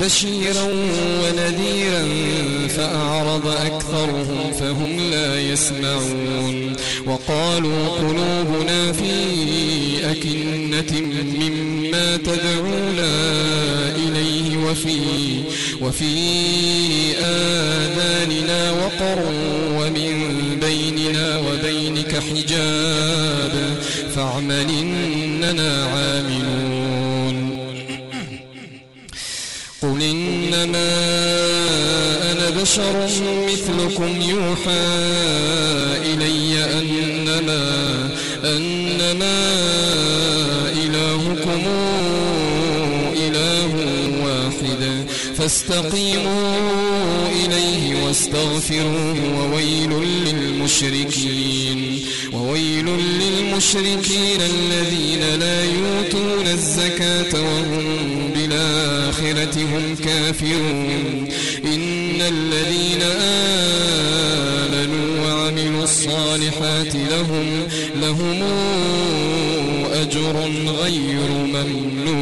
بشيرا ونذيرا فأعرض أكثرهم فهم لا يسمعون وقالوا قلوبنا في أكنة مما تدعونا إليه وفي وفي آذاننا وقر ومن بيننا وبينك حجاب فاعمل إننا عاملون إنما أنا بشر مثلكم يوحى إلي أنما أنما إلهكم إله واحد فاستقيموا إليه واستغفروه وويل للمشركين وويل للمشركين الذين لا يؤتون الزكاة وهم بالآخرة هم كافرون. إن الذين آمنوا وعملوا الصالحات لهم لهم أجر غير ممنون.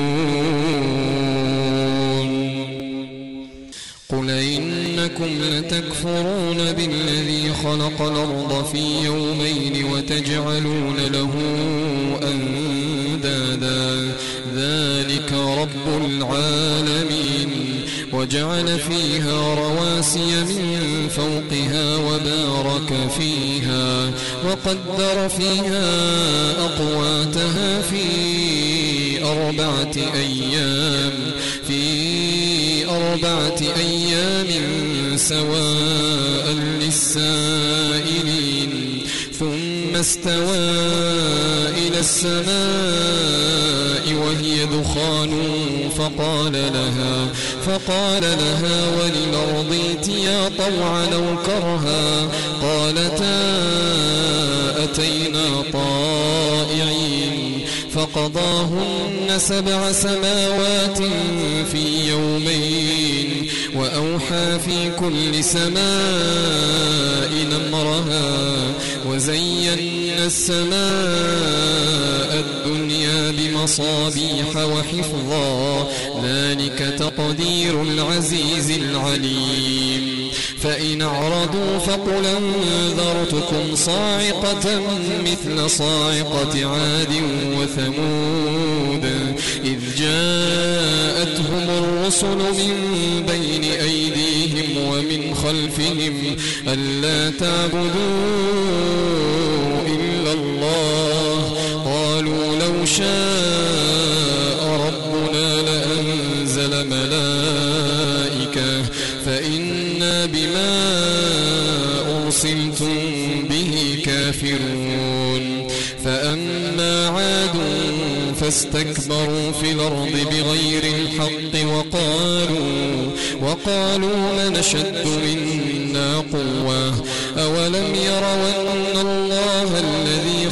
قل إنكم لتكفرون بالذي خلق الأرض في يومين وتجعلون له أندادا. ذلك رب العالمين. وجعل فيها رواسي من فوقها وبارك فيها. وقدر فيها أقواتها في أربعة أيام. في أربعة أيام سواء للسائلين. ثم استوى إلى السماء وهي دخان فقال لها فقال لها وللأرض ائتيا طوعا أو كرها؟ قالتا أتينا طائعين فقضاهن سبع سماوات في يومين وأوحى في كل سماء نمرها وزينا السماء بمصابيح وحفظا. ذلك تقدير العزيز العليم. فإن أعرضوا فقل أنذرتكم صاعقة مثل صاعقة عاد وثمود. إذ جاءتهم الرسل من بين أيديهم ومن خلفهم ألا الله قالوا لو شاء ربنا لأنزل ملائكة فإنا بما أرسلتم به كافرون فأما عاد فاستكبروا في الأرض بغير الحق وقالوا وقالوا من أشد منا قوة أولم الذي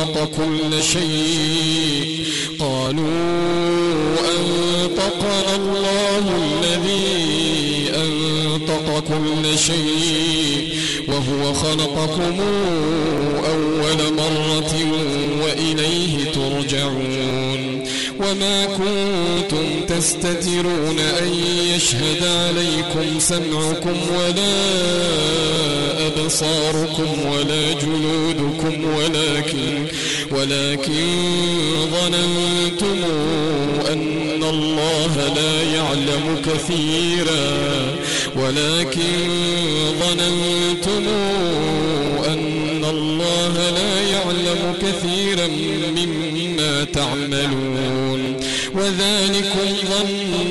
أنطق كل شيء. قالوا أنطقنا الله الذي أنطق كل شيء. وهو خلقكم أول مرة وإليه ترجعون. وما كنتم تستترون أن يشهد عليكم سمعكم ولا أبصاركم ولا جلودكم. ولكن ولكن ظننتم أن الله لا يعلم كثيرا. ولكن ظننتم أن الله لا يعلم كثيرا مما تعملون. وذلكم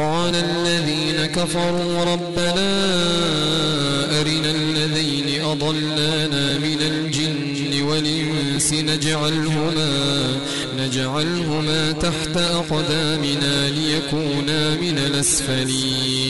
وقال الذين كفروا ربنا أرنا الذين أضلانا من الجن والإنس نجعلهما نجعلهما تحت أقدامنا ليكونا من الأسفلين.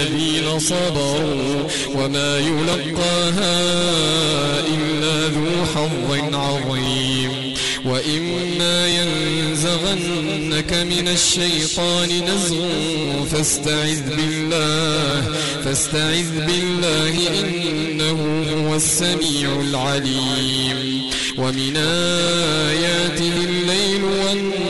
الذين صبروا وما يلقاها إلا ذو حظ عظيم. وإما ينزغنك من الشيطان نزغ فاستعذ بالله فاستعذ بالله إنه هو السميع العليم. ومن آياته الليل والنهار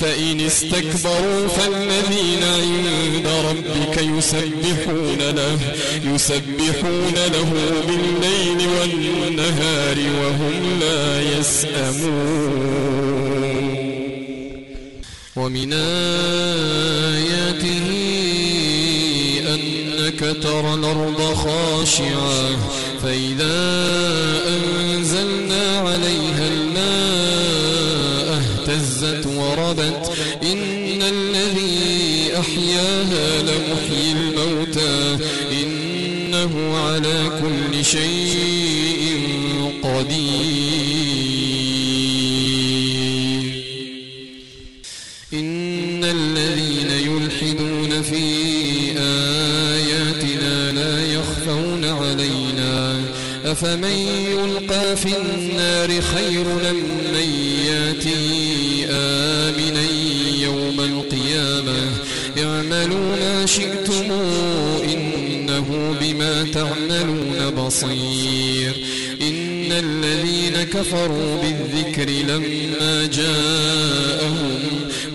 فإن استكبروا فالذين عند ربك يسبحون له يسبحون له بالليل والنهار وهم لا يسأمون. ومن آياته أنك ترى الأرض خاشعة فإذا أنزلنا اهتزت وربت. إن الذي أحياها لمحيي الموتى. إنه على كل شيء قدير. أفمن يلقى في النار خير من ياتي آمنا يوم القيامة. اعملوا ما شئتم إنه بما تعملون بصير. إن الذين كفروا بالذكر لما جاءهم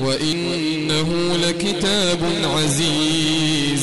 وإنه لكتاب عزيز.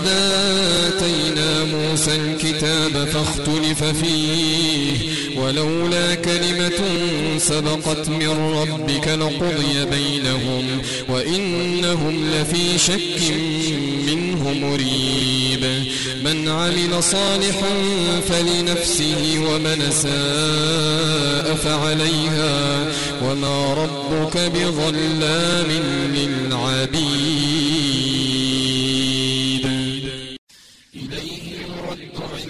ولقد آتينا موسى الكتاب فاختلف فيه ولولا كلمة سبقت من ربك لقضي بينهم وإنهم لفي شك منه مريب. من عمل صالحا فلنفسه ومن ساء فعليها وما ربك بظلام للعبيد.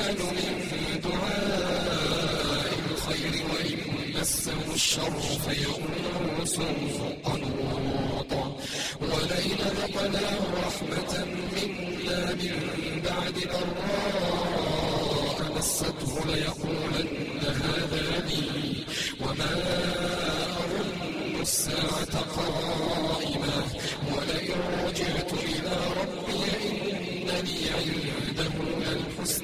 الإنسان من دعاء الخير وإن مسه الشر فيئوس قنوط ولئن ذقناه رحمة منا من بعد ضراء مسته ليقولن هذا لي وما أظن الساعة قائمة ولئن رجعت إلى ربي إن لي عنده للحسنى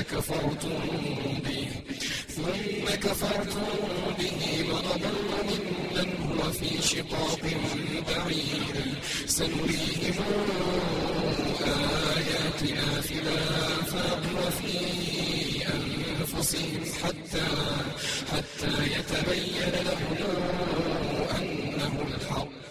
كفرتم به ثم كفرتم به وأضل ممن هو في شقاق بعيد سنريهم آياتنا في الآفاق وفي أنفسهم حتى حتى يتبين لهم أنه الحق.